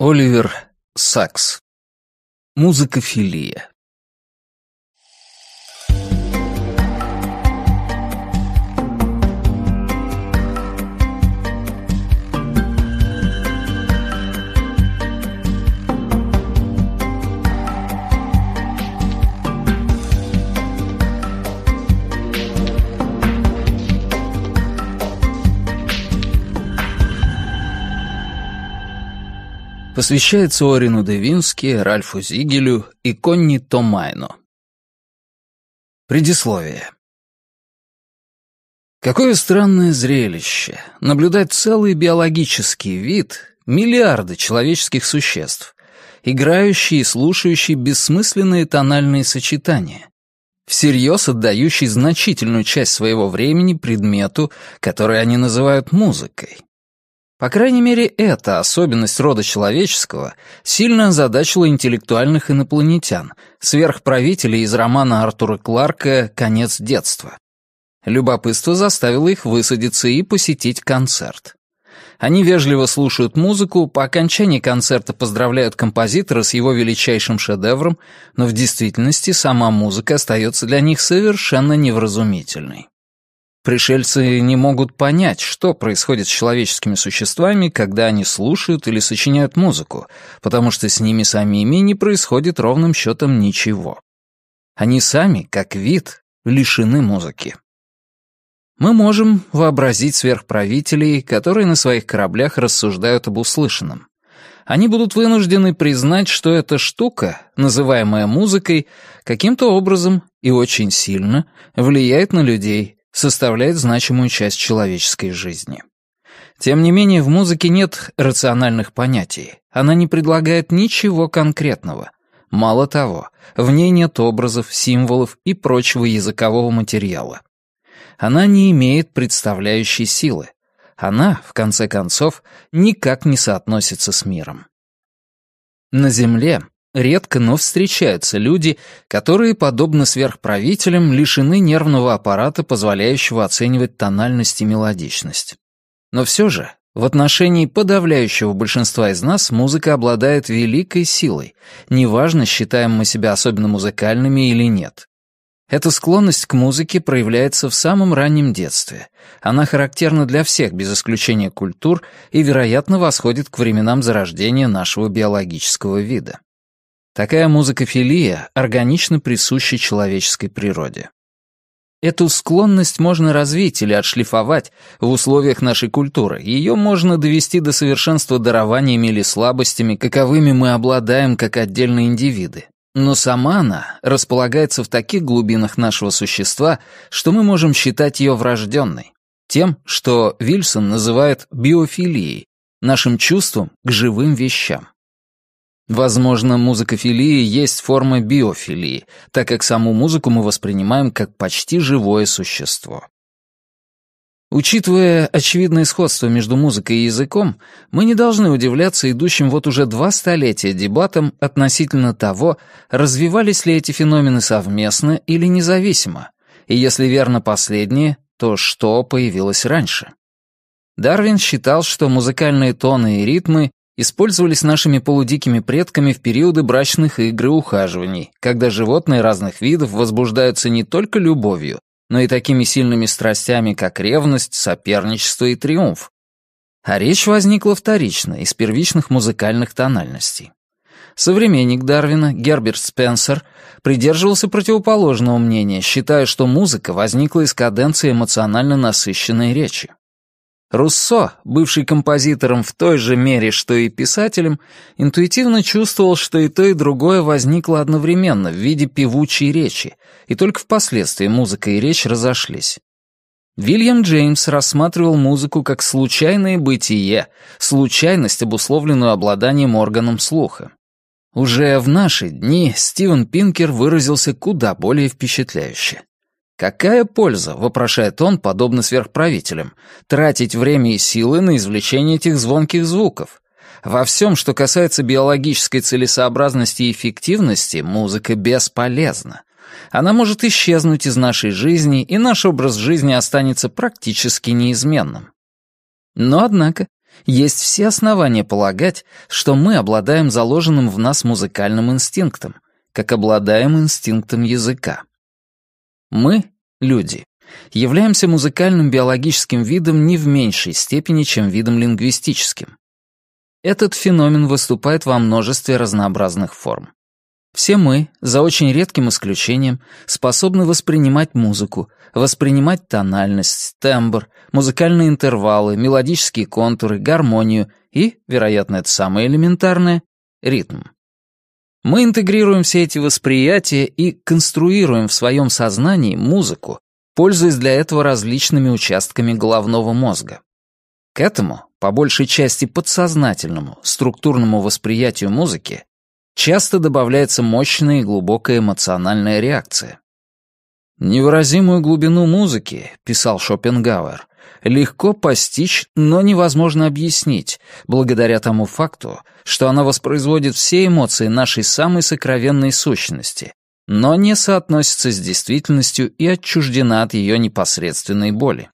Оливер Сакс. Музыкофилия. посвящается Орину Девински, Ральфу Зигелю и Конни Томайно. Предисловие. Какое странное зрелище — наблюдать целый биологический вид, миллиарды человеческих существ, играющие и слушающие бессмысленные тональные сочетания, всерьез отдающие значительную часть своего времени предмету, который они называют музыкой. По крайней мере, эта особенность рода человеческого сильно озадачила интеллектуальных инопланетян, сверхправителей из романа Артура Кларка «Конец детства». Любопытство заставило их высадиться и посетить концерт. Они вежливо слушают музыку, по окончании концерта поздравляют композитора с его величайшим шедевром, но в действительности сама музыка остается для них совершенно невразумительной. Пришельцы не могут понять, что происходит с человеческими существами, когда они слушают или сочиняют музыку, потому что с ними самими не происходит ровным счетом ничего. Они сами, как вид, лишены музыки. Мы можем вообразить сверхправителей, которые на своих кораблях рассуждают об услышанном. Они будут вынуждены признать, что эта штука, называемая музыкой, каким-то образом и очень сильно влияет на людей, составляет значимую часть человеческой жизни. Тем не менее, в музыке нет рациональных понятий. Она не предлагает ничего конкретного. Мало того, в ней нет образов, символов и прочего языкового материала. Она не имеет представляющей силы. Она, в конце концов, никак не соотносится с миром. На Земле редко, но встречаются люди, которые, подобно сверхправителям, лишены нервного аппарата, позволяющего оценивать тональность и мелодичность. Но все же, в отношении подавляющего большинства из нас музыка обладает великой силой, неважно, считаем мы себя особенно музыкальными или нет. Эта склонность к музыке проявляется в самом раннем детстве. Она характерна для всех, без исключения культур, и, вероятно, восходит к временам зарождения нашего биологического вида. Такая музыкофилия органично присуща человеческой природе. Эту склонность можно развить или отшлифовать в условиях нашей культуры. Ее можно довести до совершенства дарованиями или слабостями, каковыми мы обладаем как отдельные индивиды. Но сама она располагается в таких глубинах нашего существа, что мы можем считать ее врожденной. Тем, что Вильсон называет биофилией, нашим чувством к живым вещам. Возможно, музыкофилия есть форма биофилии, так как саму музыку мы воспринимаем как почти живое существо. Учитывая очевидное сходство между музыкой и языком, мы не должны удивляться идущим вот уже два столетия дебатам относительно того, развивались ли эти феномены совместно или независимо, и если верно последнее, то что появилось раньше. Дарвин считал, что музыкальные тоны и ритмы использовались нашими полудикими предками в периоды брачных игр и ухаживаний, когда животные разных видов возбуждаются не только любовью, но и такими сильными страстями, как ревность, соперничество и триумф. А речь возникла вторично, из первичных музыкальных тональностей. Современник Дарвина, Герберт Спенсер, придерживался противоположного мнения, считая, что музыка возникла из каденции эмоционально насыщенной речи. Руссо, бывший композитором в той же мере, что и писателем, интуитивно чувствовал, что и то, и другое возникло одновременно в виде певучей речи, и только впоследствии музыка и речь разошлись. Вильям Джеймс рассматривал музыку как случайное бытие, случайность, обусловленную обладанием органом слуха. Уже в наши дни Стивен Пинкер выразился куда более впечатляюще. Какая польза, вопрошает он, подобно сверхправителям, тратить время и силы на извлечение этих звонких звуков? Во всем, что касается биологической целесообразности и эффективности, музыка бесполезна. Она может исчезнуть из нашей жизни, и наш образ жизни останется практически неизменным. Но, однако, есть все основания полагать, что мы обладаем заложенным в нас музыкальным инстинктом, как обладаем инстинктом языка. Мы, люди, являемся музыкальным биологическим видом не в меньшей степени, чем видом лингвистическим. Этот феномен выступает во множестве разнообразных форм. Все мы, за очень редким исключением, способны воспринимать музыку, воспринимать тональность, тембр, музыкальные интервалы, мелодические контуры, гармонию и, вероятно, это самое элементарное, ритм. Мы интегрируем все эти восприятия и конструируем в своем сознании музыку, пользуясь для этого различными участками головного мозга. К этому, по большей части подсознательному, структурному восприятию музыки, часто добавляется мощная и глубокая эмоциональная реакция. «Невыразимую глубину музыки», — писал Шопенгауэр, легко постичь, но невозможно объяснить, благодаря тому факту, что она воспроизводит все эмоции нашей самой сокровенной сущности, но не соотносится с действительностью и отчуждена от ее непосредственной боли.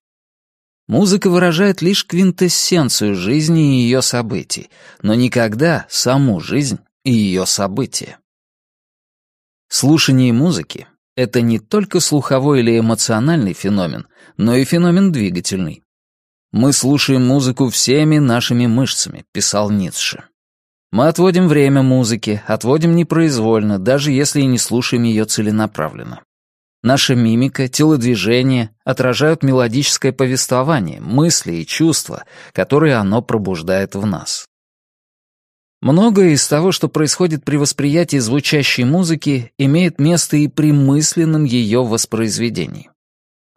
Музыка выражает лишь квинтэссенцию жизни и ее событий, но никогда саму жизнь и ее события. Слушание музыки это не только слуховой или эмоциональный феномен, но и феномен двигательный. «Мы слушаем музыку всеми нашими мышцами», — писал Ницше. «Мы отводим время музыке, отводим непроизвольно, даже если и не слушаем ее целенаправленно. Наша мимика, телодвижение отражают мелодическое повествование, мысли и чувства, которые оно пробуждает в нас. Многое из того, что происходит при восприятии звучащей музыки, имеет место и при мысленном ее воспроизведении.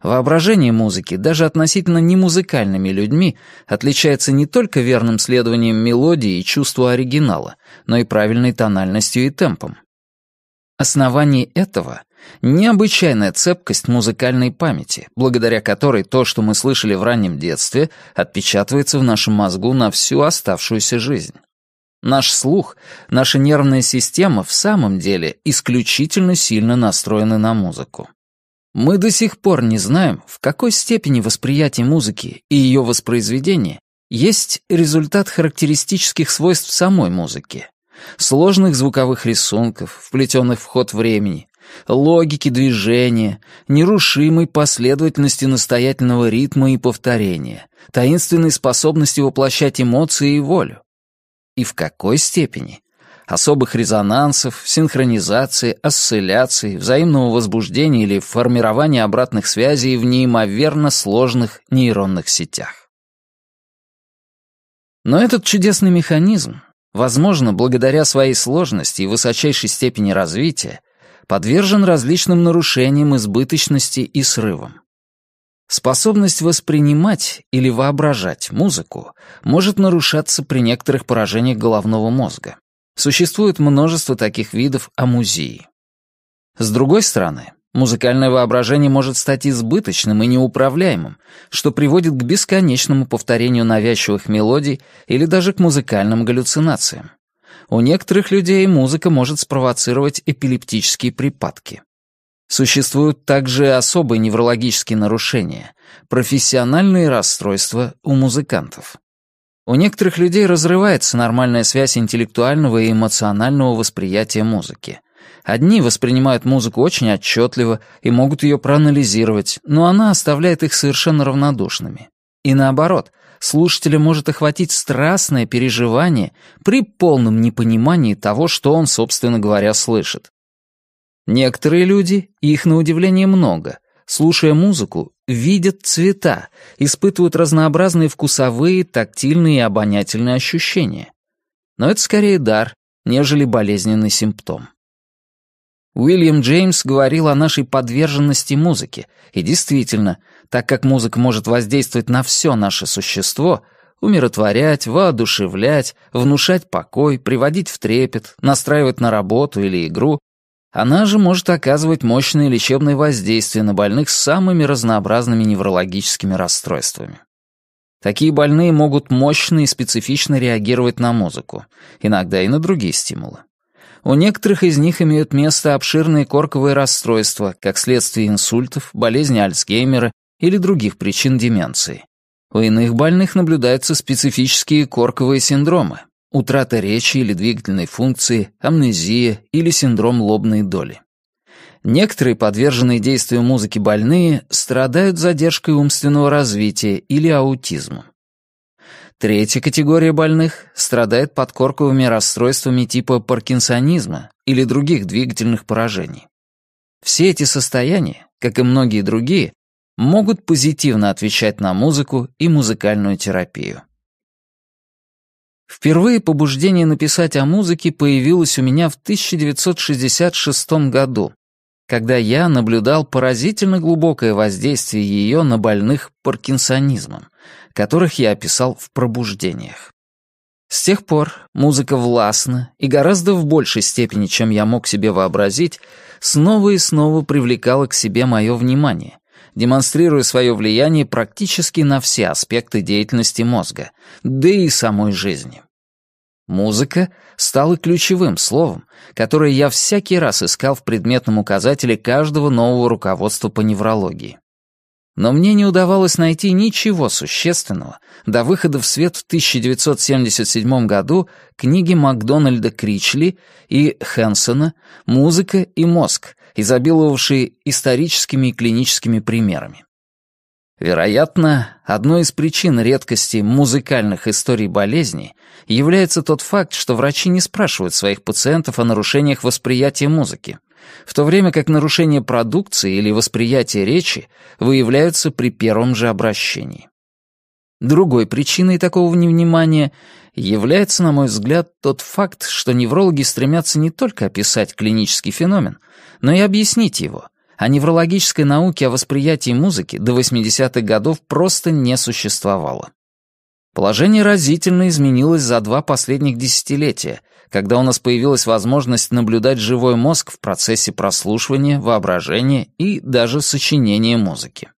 Воображение музыки даже относительно немузыкальными людьми отличается не только верным следованием мелодии и чувства оригинала, но и правильной тональностью и темпом. Основание этого — необычайная цепкость музыкальной памяти, благодаря которой то, что мы слышали в раннем детстве, отпечатывается в нашем мозгу на всю оставшуюся жизнь. Наш слух, наша нервная система в самом деле исключительно сильно настроены на музыку. Мы до сих пор не знаем, в какой степени восприятие музыки и ее воспроизведение есть результат характеристических свойств самой музыки, сложных звуковых рисунков, вплетенных в ход времени, логики движения, нерушимой последовательности настоятельного ритма и повторения, таинственной способности воплощать эмоции и волю и в какой степени. Особых резонансов, синхронизации, осцилляций, взаимного возбуждения или формирования обратных связей в неимоверно сложных нейронных сетях. Но этот чудесный механизм, возможно, благодаря своей сложности и высочайшей степени развития, подвержен различным нарушениям избыточности и срывам. Способность воспринимать или воображать музыку может нарушаться при некоторых поражениях головного мозга. Существует множество таких видов амузии. С другой стороны, музыкальное воображение может стать избыточным и неуправляемым, что приводит к бесконечному повторению навязчивых мелодий или даже к музыкальным галлюцинациям. У некоторых людей музыка может спровоцировать эпилептические припадки. Существуют также особые неврологические нарушения, профессиональные расстройства у музыкантов. У некоторых людей разрывается нормальная связь интеллектуального и эмоционального восприятия музыки. Одни воспринимают музыку очень отчетливо и могут ее проанализировать, но она оставляет их совершенно равнодушными. И наоборот, слушателя может охватить страстное переживание при полном непонимании того, что он, собственно говоря, слышит. Некоторые люди, их на удивление много, слушая музыку, видят цвета, испытывают разнообразные вкусовые, тактильные и обонятельные ощущения. Но это скорее дар, нежели болезненный симптом. Уильям Джеймс говорил о нашей подверженности музыке, и действительно, так как музыка может воздействовать на все наше существо, умиротворять, воодушевлять, внушать покой, приводить в трепет, настраивать на работу или игру, она же может оказывать мощное лечебное воздействие на больных с самыми разнообразными неврологическими расстройствами. Такие больные могут мощно и специфично реагировать на музыку, иногда и на другие стимулы. У некоторых из них имеют место обширные корковые расстройства, как следствие инсультов, болезни Альцгеймера или других причин деменции. У иных больных наблюдаются специфические корковые синдромы, утрата речи или двигательной функции, амнезия или синдром лобной доли. Некоторые подверженные действию музыки больные страдают задержкой умственного развития или аутизмом. Третья категория больных страдает подкорковыми расстройствами типа паркинсонизма или других двигательных поражений. Все эти состояния, как и многие другие, могут позитивно отвечать на музыку и музыкальную терапию. Впервые побуждение написать о музыке появилось у меня в 1966 году, когда я наблюдал поразительно глубокое воздействие ее на больных паркинсонизмом, которых я описал в «Пробуждениях». С тех пор музыка властна и гораздо в большей степени, чем я мог себе вообразить, снова и снова привлекала к себе мое внимание, демонстрируя свое влияние практически на все аспекты деятельности мозга, да и самой жизни. Музыка стала ключевым словом, которое я всякий раз искал в предметном указателе каждого нового руководства по неврологии. Но мне не удавалось найти ничего существенного до выхода в свет в 1977 году книги Макдональда Кричли и Хэнсона «Музыка и мозг», изобиловавшие историческими и клиническими примерами. Вероятно, одной из причин редкости музыкальных историй болезней является тот факт, что врачи не спрашивают своих пациентов о нарушениях восприятия музыки, в то время как нарушения продукции или восприятия речи выявляются при первом же обращении. Другой причиной такого невнимания является, на мой взгляд, тот факт, что неврологи стремятся не только описать клинический феномен, но и объяснить его, а неврологической науки о восприятии музыки до 80-х годов просто не существовало. Положение разительно изменилось за два последних десятилетия, когда у нас появилась возможность наблюдать живой мозг в процессе прослушивания, воображения и даже сочинения музыки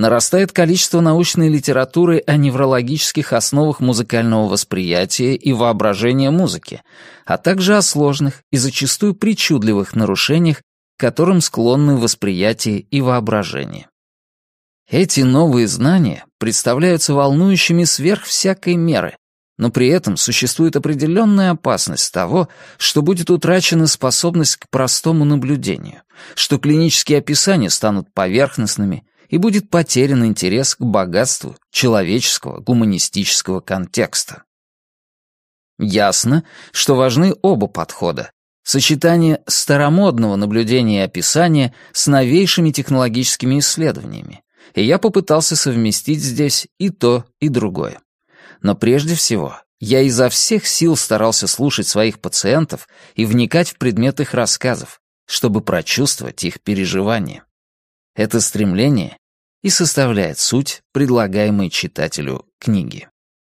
нарастает количество научной литературы о неврологических основах музыкального восприятия и воображения музыки, а также о сложных и зачастую причудливых нарушениях, которым склонны восприятие и воображение. Эти новые знания представляются волнующими сверх всякой меры, но при этом существует определенная опасность того, что будет утрачена способность к простому наблюдению, что клинические описания станут поверхностными, и будет потерян интерес к богатству человеческого гуманистического контекста. Ясно, что важны оба подхода — сочетание старомодного наблюдения и описания с новейшими технологическими исследованиями, и я попытался совместить здесь и то, и другое. Но прежде всего, я изо всех сил старался слушать своих пациентов и вникать в предмет их рассказов, чтобы прочувствовать их переживания. Это стремление и составляет суть предлагаемой читателю книги.